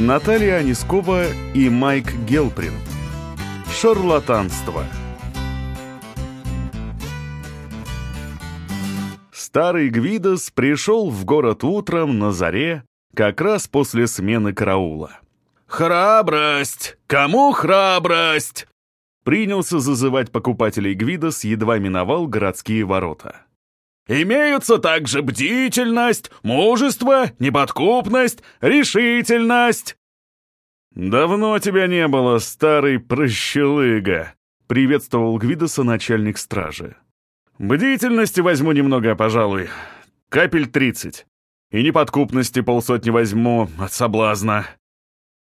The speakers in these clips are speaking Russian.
Наталья Анискова и Майк Гелприн. Шарлатанство. Старый Гвидос пришел в город утром на заре, как раз после смены караула. «Храбрость! Кому храбрость?» Принялся зазывать покупателей Гвидос, едва миновал городские ворота. «Имеются также бдительность, мужество, неподкупность, решительность!» «Давно тебя не было, старый прощелыга!» — приветствовал Гвидоса начальник стражи. «Бдительности возьму немного, пожалуй. Капель тридцать. И неподкупности полсотни возьму от соблазна.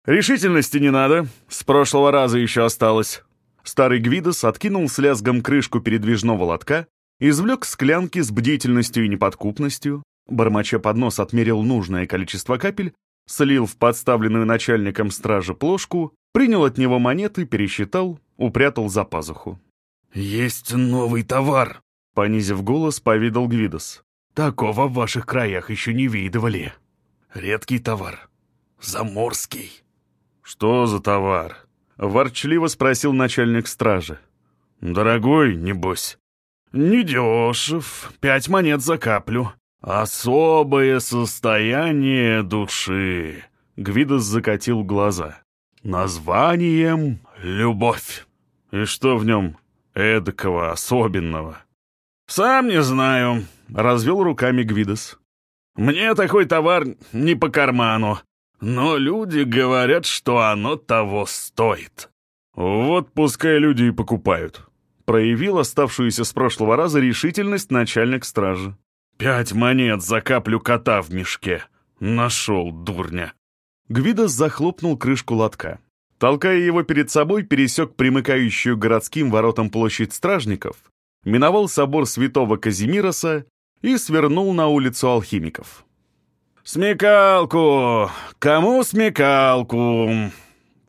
Решительности не надо, с прошлого раза еще осталось». Старый Гвидос откинул с лязгом крышку передвижного лотка, извлек склянки с бдительностью и неподкупностью, бормоча под нос отмерил нужное количество капель, слил в подставленную начальником стражи плошку, принял от него монеты, пересчитал, упрятал за пазуху. «Есть новый товар», — понизив голос, повидал Гвидос. «Такого в ваших краях еще не видывали. Редкий товар. Заморский». «Что за товар?» — ворчливо спросил начальник стражи. «Дорогой, небось?» «Недешев. Пять монет за каплю. Особое состояние души». Гвидос закатил глаза. «Названием — любовь». «И что в нем эдакого, особенного?» «Сам не знаю», — развел руками Гвидос. «Мне такой товар не по карману. Но люди говорят, что оно того стоит. Вот пускай люди и покупают. Проявил оставшуюся с прошлого раза решительность начальник стражи. Пять монет за каплю кота в мешке. Нашел, дурня. Гвидос захлопнул крышку лотка. Толкая его перед собой, пересек примыкающую городским воротам площадь стражников, миновал собор святого Казимироса и свернул на улицу алхимиков. «Смекалку! Кому смекалку?»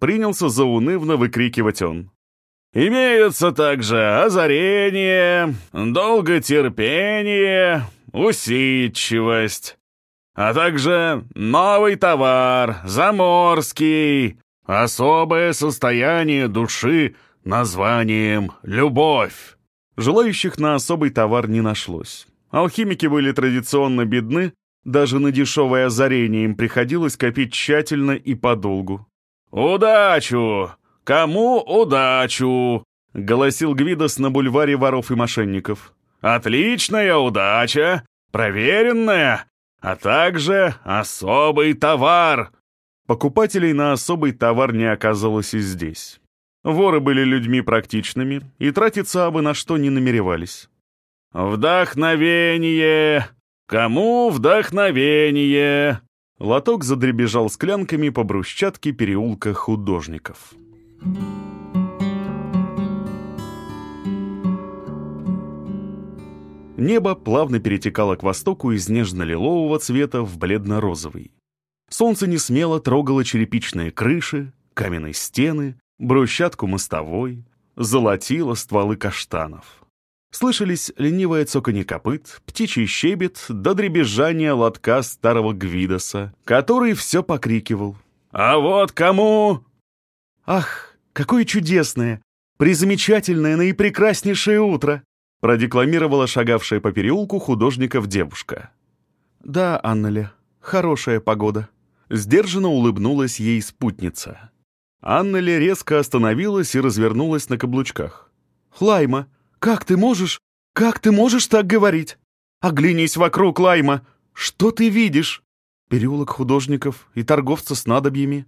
Принялся заунывно выкрикивать он. «Имеются также озарение, долготерпение, усидчивость, а также новый товар, заморский, особое состояние души названием «любовь». Желающих на особый товар не нашлось. Алхимики были традиционно бедны, даже на дешевое озарение им приходилось копить тщательно и подолгу. «Удачу! Кому удачу!» — голосил Гвидос на бульваре воров и мошенников. «Отличная удача! Проверенная! А также особый товар!» Покупателей на особый товар не оказалось и здесь. Воры были людьми практичными и тратиться абы на что не намеревались. «Вдохновение! «Кому вдохновение?» Лоток задребежал склянками по брусчатке переулка художников. Небо плавно перетекало к востоку из нежно-лилового цвета в бледно-розовый. Солнце не смело трогало черепичные крыши, каменные стены, брусчатку мостовой, золотило стволы каштанов. Слышались ленивое цоканье копыт, птичий щебет до дребезжания лотка старого Гвидоса, который все покрикивал. «А вот кому!» «Ах, какое чудесное, призамечательное, наипрекраснейшее утро!» продекламировала шагавшая по переулку художников девушка. «Да, Аннеле, хорошая погода», — сдержанно улыбнулась ей спутница. Аннеле резко остановилась и развернулась на каблучках. «Лайма, «Как ты можешь? Как ты можешь так говорить? Оглянись вокруг, Лайма! Что ты видишь?» Переулок художников и торговца с надобьями.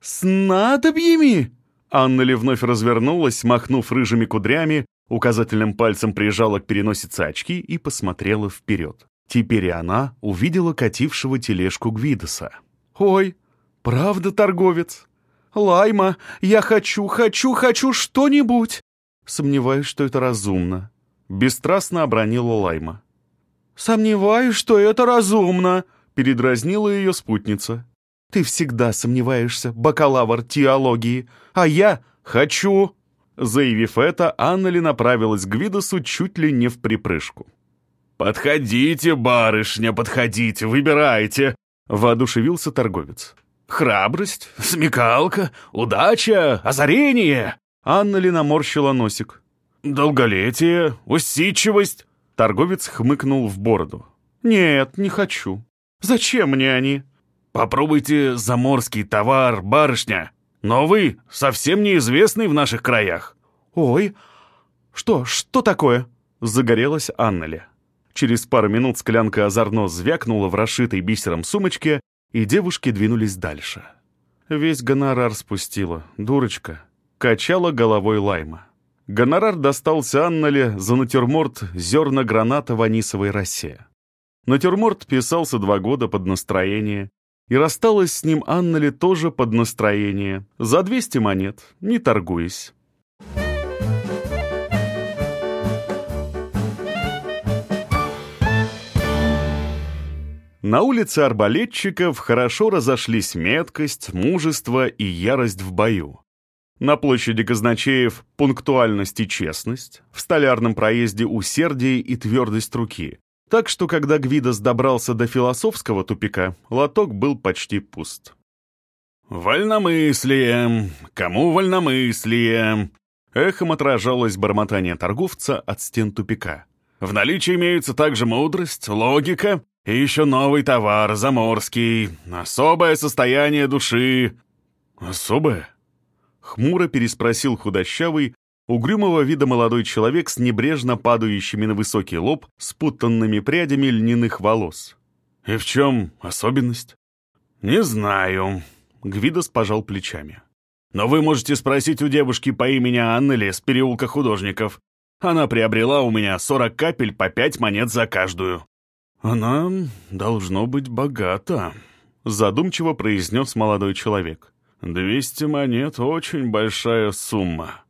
«С надобьями?» Анна вновь развернулась, махнув рыжими кудрями, указательным пальцем прижала к переносице очки и посмотрела вперед. Теперь и она увидела катившего тележку Гвидоса. «Ой, правда, торговец? Лайма, я хочу, хочу, хочу что-нибудь!» Сомневаюсь, что это разумно. Бесстрастно обронила Лайма. «Сомневаюсь, что это разумно», — передразнила ее спутница. «Ты всегда сомневаешься, бакалавр теологии, а я хочу». Заявив это, Аннели направилась к Гвидосу чуть ли не в припрыжку. «Подходите, барышня, подходите, выбирайте!» — воодушевился торговец. храбрость, смекалка, удача, озарение. Анна наморщила носик. Долголетие, усидчивость. Торговец хмыкнул в бороду. «Нет, не хочу. Зачем мне они?» «Попробуйте заморский товар, барышня. Но вы совсем неизвестный в наших краях». «Ой, что, что такое?» Загорелась Аннели. Через пару минут склянка озорно звякнула в расшитой бисером сумочке, и девушки двинулись дальше. Весь гонорар спустила, дурочка. Качала головой лайма. Гонорар достался Аннале за натюрморт «Зерна граната в анисовой росе». Натюрморт писался два года под настроение, и рассталась с ним Аннали тоже под настроение, за 200 монет, не торгуясь. На улице арбалетчиков хорошо разошлись меткость, мужество и ярость в бою. На площади казначеев — пунктуальность и честность, в столярном проезде — усердие и твердость руки. Так что, когда Гвидос добрался до философского тупика, лоток был почти пуст. «Вольномыслие! Кому вольномыслие?» Эхом отражалось бормотание торговца от стен тупика. «В наличии имеются также мудрость, логика и еще новый товар, заморский, особое состояние души». «Особое?» Хмуро переспросил худощавый, угрюмого вида молодой человек с небрежно падающими на высокий лоб спутанными прядями льняных волос. «И в чем особенность?» «Не знаю», — Гвидос пожал плечами. «Но вы можете спросить у девушки по имени Аннели с переулка художников. Она приобрела у меня сорок капель по пять монет за каждую». «Она должно быть богата», — задумчиво произнес молодой человек. Двести монет — очень большая сумма».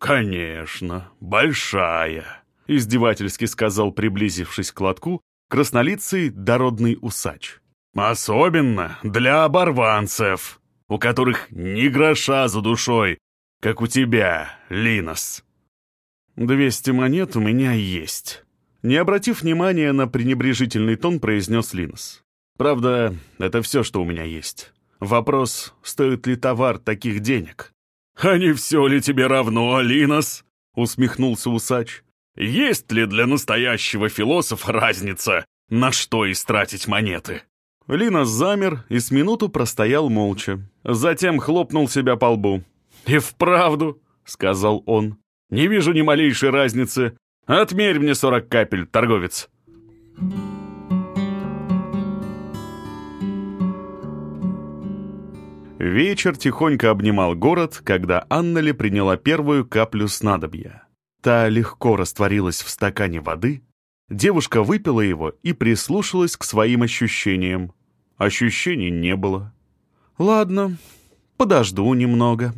«Конечно, большая», — издевательски сказал, приблизившись к лотку, краснолицый дородный усач. «Особенно для оборванцев, у которых ни гроша за душой, как у тебя, Линос». «Двести монет у меня есть», — не обратив внимания на пренебрежительный тон, произнес Линос. «Правда, это все, что у меня есть. Вопрос, стоит ли товар таких денег? «А не все ли тебе равно, Алинос?» — усмехнулся усач. «Есть ли для настоящего философа разница, на что истратить монеты?» Линос замер и с минуту простоял молча. Затем хлопнул себя по лбу. «И вправду», — сказал он, — «не вижу ни малейшей разницы. Отмерь мне сорок капель, торговец». Вечер тихонько обнимал город, когда Аннели приняла первую каплю снадобья. Та легко растворилась в стакане воды. Девушка выпила его и прислушалась к своим ощущениям. Ощущений не было. «Ладно, подожду немного».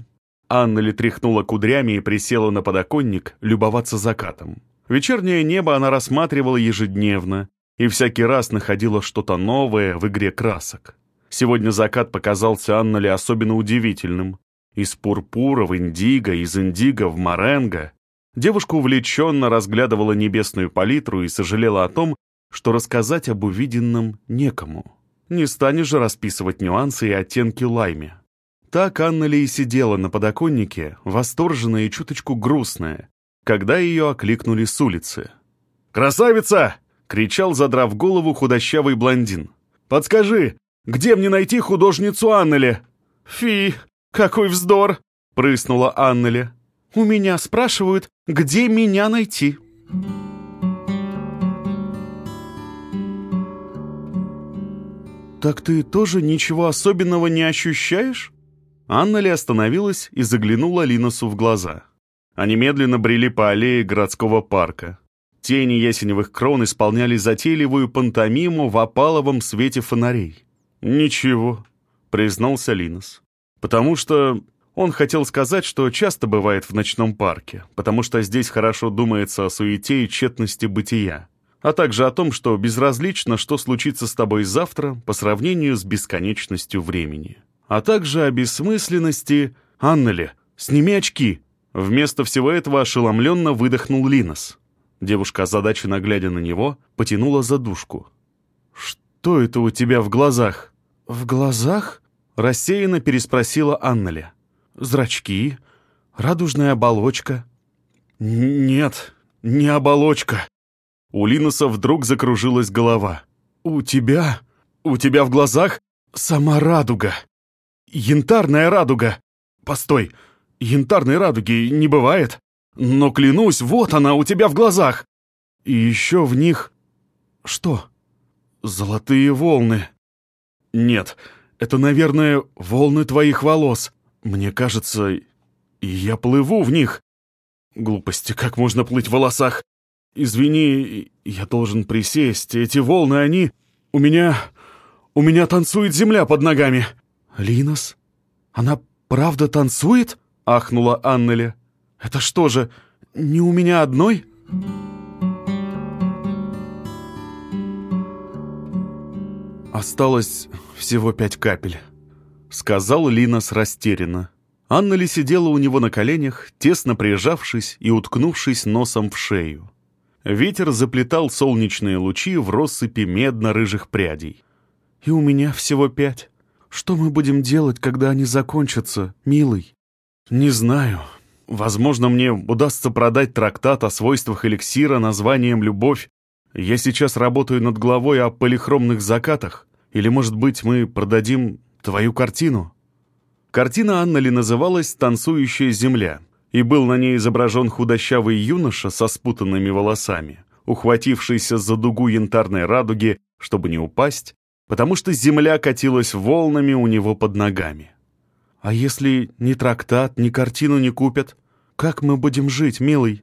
Аннели тряхнула кудрями и присела на подоконник любоваться закатом. Вечернее небо она рассматривала ежедневно и всякий раз находила что-то новое в игре красок. Сегодня закат показался Аннале особенно удивительным. Из пурпура в индиго, из индиго в моренго. Девушка увлеченно разглядывала небесную палитру и сожалела о том, что рассказать об увиденном некому. Не станешь же расписывать нюансы и оттенки лайме. Так Анна и сидела на подоконнике, восторженная и чуточку грустная, когда ее окликнули с улицы. «Красавица!» — кричал, задрав голову, худощавый блондин. «Подскажи, где мне найти художницу Аннели?» «Фи, какой вздор!» — прыснула Аннели. «У меня спрашивают, где меня найти?» «Так ты тоже ничего особенного не ощущаешь?» Аннели остановилась и заглянула Линосу в глаза. Они медленно брели по аллее городского парка. Тени ясеневых крон исполняли затейливую пантомиму в опаловом свете фонарей. «Ничего», — признался Линос. «Потому что он хотел сказать, что часто бывает в ночном парке, потому что здесь хорошо думается о суете и тщетности бытия, а также о том, что безразлично, что случится с тобой завтра по сравнению с бесконечностью времени. А также о бессмысленности... Аннели, сними очки!» Вместо всего этого ошеломленно выдохнул Линос. Девушка, озадаченно глядя на него, потянула за душку. «Что это у тебя в глазах?» «В глазах?» — рассеянно переспросила Анналя. «Зрачки? Радужная оболочка?» «Нет, не оболочка». У Линоса вдруг закружилась голова. «У тебя? У тебя в глазах сама радуга. Янтарная радуга. Постой, янтарной радуги не бывает. Но клянусь, вот она у тебя в глазах. И еще в них... Что? Золотые волны. Нет, это, наверное, волны твоих волос. Мне кажется, я плыву в них. Глупости, как можно плыть в волосах? Извини, я должен присесть. Эти волны, они... У меня... У меня танцует земля под ногами. Линос? Она правда танцует? Ахнула Аннеля. Это что же, не у меня одной? Осталось всего пять капель, сказал Линос растерянно. Анна сидела у него на коленях, тесно прижавшись и уткнувшись носом в шею. Ветер заплетал солнечные лучи в россыпи медно-рыжих прядей. «И у меня всего пять. Что мы будем делать, когда они закончатся, милый?» «Не знаю. Возможно, мне удастся продать трактат о свойствах эликсира названием «Любовь». Я сейчас работаю над главой о полихромных закатах. Или, может быть, мы продадим твою картину?» Картина Аннали называлась «Танцующая земля», и был на ней изображен худощавый юноша со спутанными волосами, ухватившийся за дугу янтарной радуги, чтобы не упасть, потому что земля катилась волнами у него под ногами. «А если ни трактат, ни картину не купят, как мы будем жить, милый?»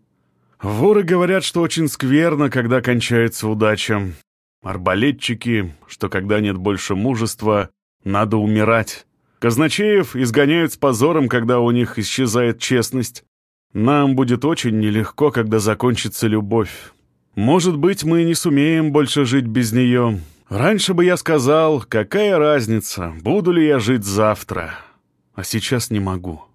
«Воры говорят, что очень скверно, когда кончается удача. Арбалетчики, что когда нет больше мужества, надо умирать». Казначеев изгоняют с позором, когда у них исчезает честность. Нам будет очень нелегко, когда закончится любовь. Может быть, мы не сумеем больше жить без нее. Раньше бы я сказал, какая разница, буду ли я жить завтра. А сейчас не могу.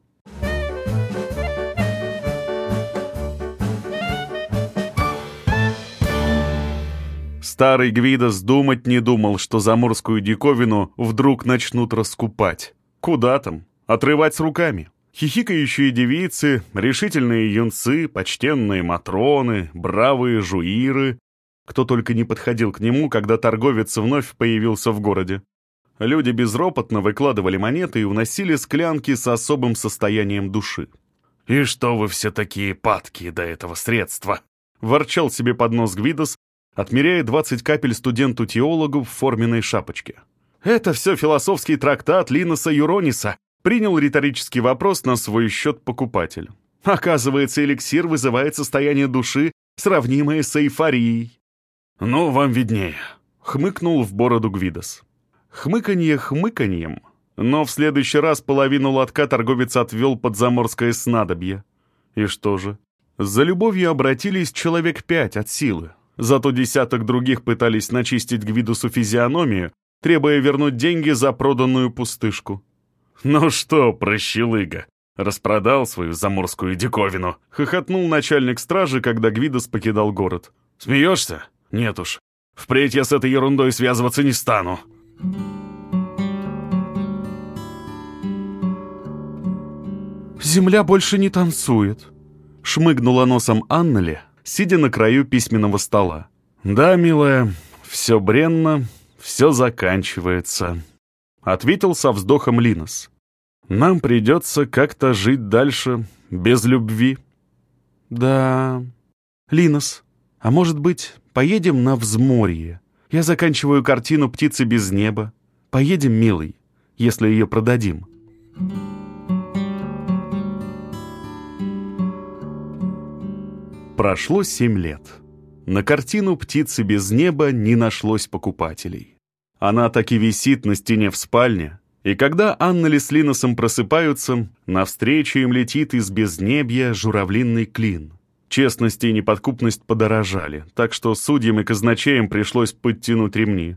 Старый Гвидос думать не думал, что заморскую диковину вдруг начнут раскупать. Куда там? Отрывать с руками. Хихикающие девицы, решительные юнцы, почтенные матроны, бравые жуиры. Кто только не подходил к нему, когда торговец вновь появился в городе. Люди безропотно выкладывали монеты и уносили склянки с особым состоянием души. «И что вы все такие падкие до этого средства?» — ворчал себе под нос Гвидос, отмеряя 20 капель студенту-теологу в форменной шапочке. «Это все философский трактат Линоса Юрониса», принял риторический вопрос на свой счет покупатель. Оказывается, эликсир вызывает состояние души, сравнимое с эйфорией. «Ну, вам виднее», — хмыкнул в бороду Гвидос. Хмыканье хмыканьем, но в следующий раз половину лотка торговец отвел под заморское снадобье. И что же? За любовью обратились человек пять от силы. Зато десяток других пытались начистить Гвидусу физиономию, требуя вернуть деньги за проданную пустышку. «Ну что, прощелыга, распродал свою заморскую диковину?» — хохотнул начальник стражи, когда Гвидос покидал город. «Смеешься? Нет уж. Впредь я с этой ерундой связываться не стану». «Земля больше не танцует», — шмыгнула носом Аннели, сидя на краю письменного стола. «Да, милая, все бренно, все заканчивается», — ответил со вздохом Линос. «Нам придется как-то жить дальше, без любви». «Да, Линос, а может быть, поедем на взморье? Я заканчиваю картину «Птицы без неба». Поедем, милый, если ее продадим». Прошло семь лет. На картину «Птицы без неба» не нашлось покупателей. Она так и висит на стене в спальне, и когда Анна с Линосом просыпаются, навстречу им летит из безнебья журавлинный клин. Честность и неподкупность подорожали, так что судьям и казначеям пришлось подтянуть ремни.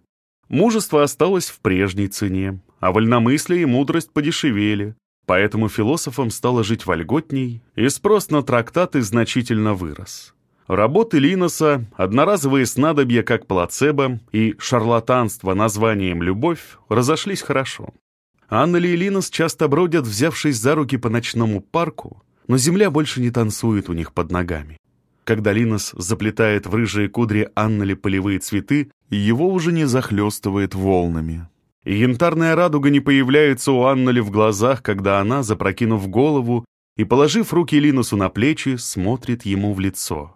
Мужество осталось в прежней цене, а вольномыслие и мудрость подешевели, Поэтому философам стало жить вольготней, и спрос на трактаты значительно вырос. Работы Линоса, одноразовые снадобья как плацебо и шарлатанство названием «любовь» разошлись хорошо. Анна и Линос часто бродят, взявшись за руки по ночному парку, но земля больше не танцует у них под ногами. Когда Линос заплетает в рыжие кудри Аннели полевые цветы, его уже не захлестывает волнами. И янтарная радуга не появляется у Аннели в глазах, когда она, запрокинув голову и положив руки Линосу на плечи, смотрит ему в лицо.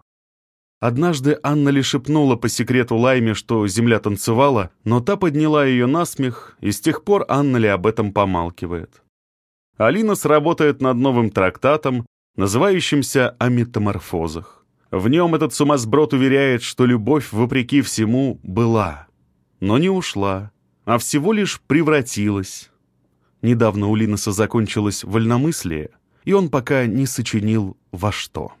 Однажды Анна шепнула по секрету Лайме, что земля танцевала, но та подняла ее на смех, и с тех пор Анна об этом помалкивает. Алина сработает над новым трактатом, называющимся «О метаморфозах». В нем этот сумасброд уверяет, что любовь, вопреки всему, была, но не ушла, а всего лишь превратилась. Недавно у Линоса закончилось вольномыслие, и он пока не сочинил во что.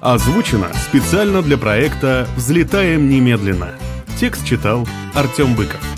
Озвучено специально для проекта «Взлетаем немедленно». Текст читал Артем Быков.